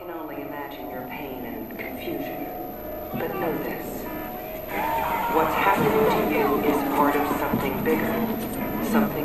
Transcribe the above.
can only imagine your pain and confusion. But know this. What's happening to you is part of something bigger, something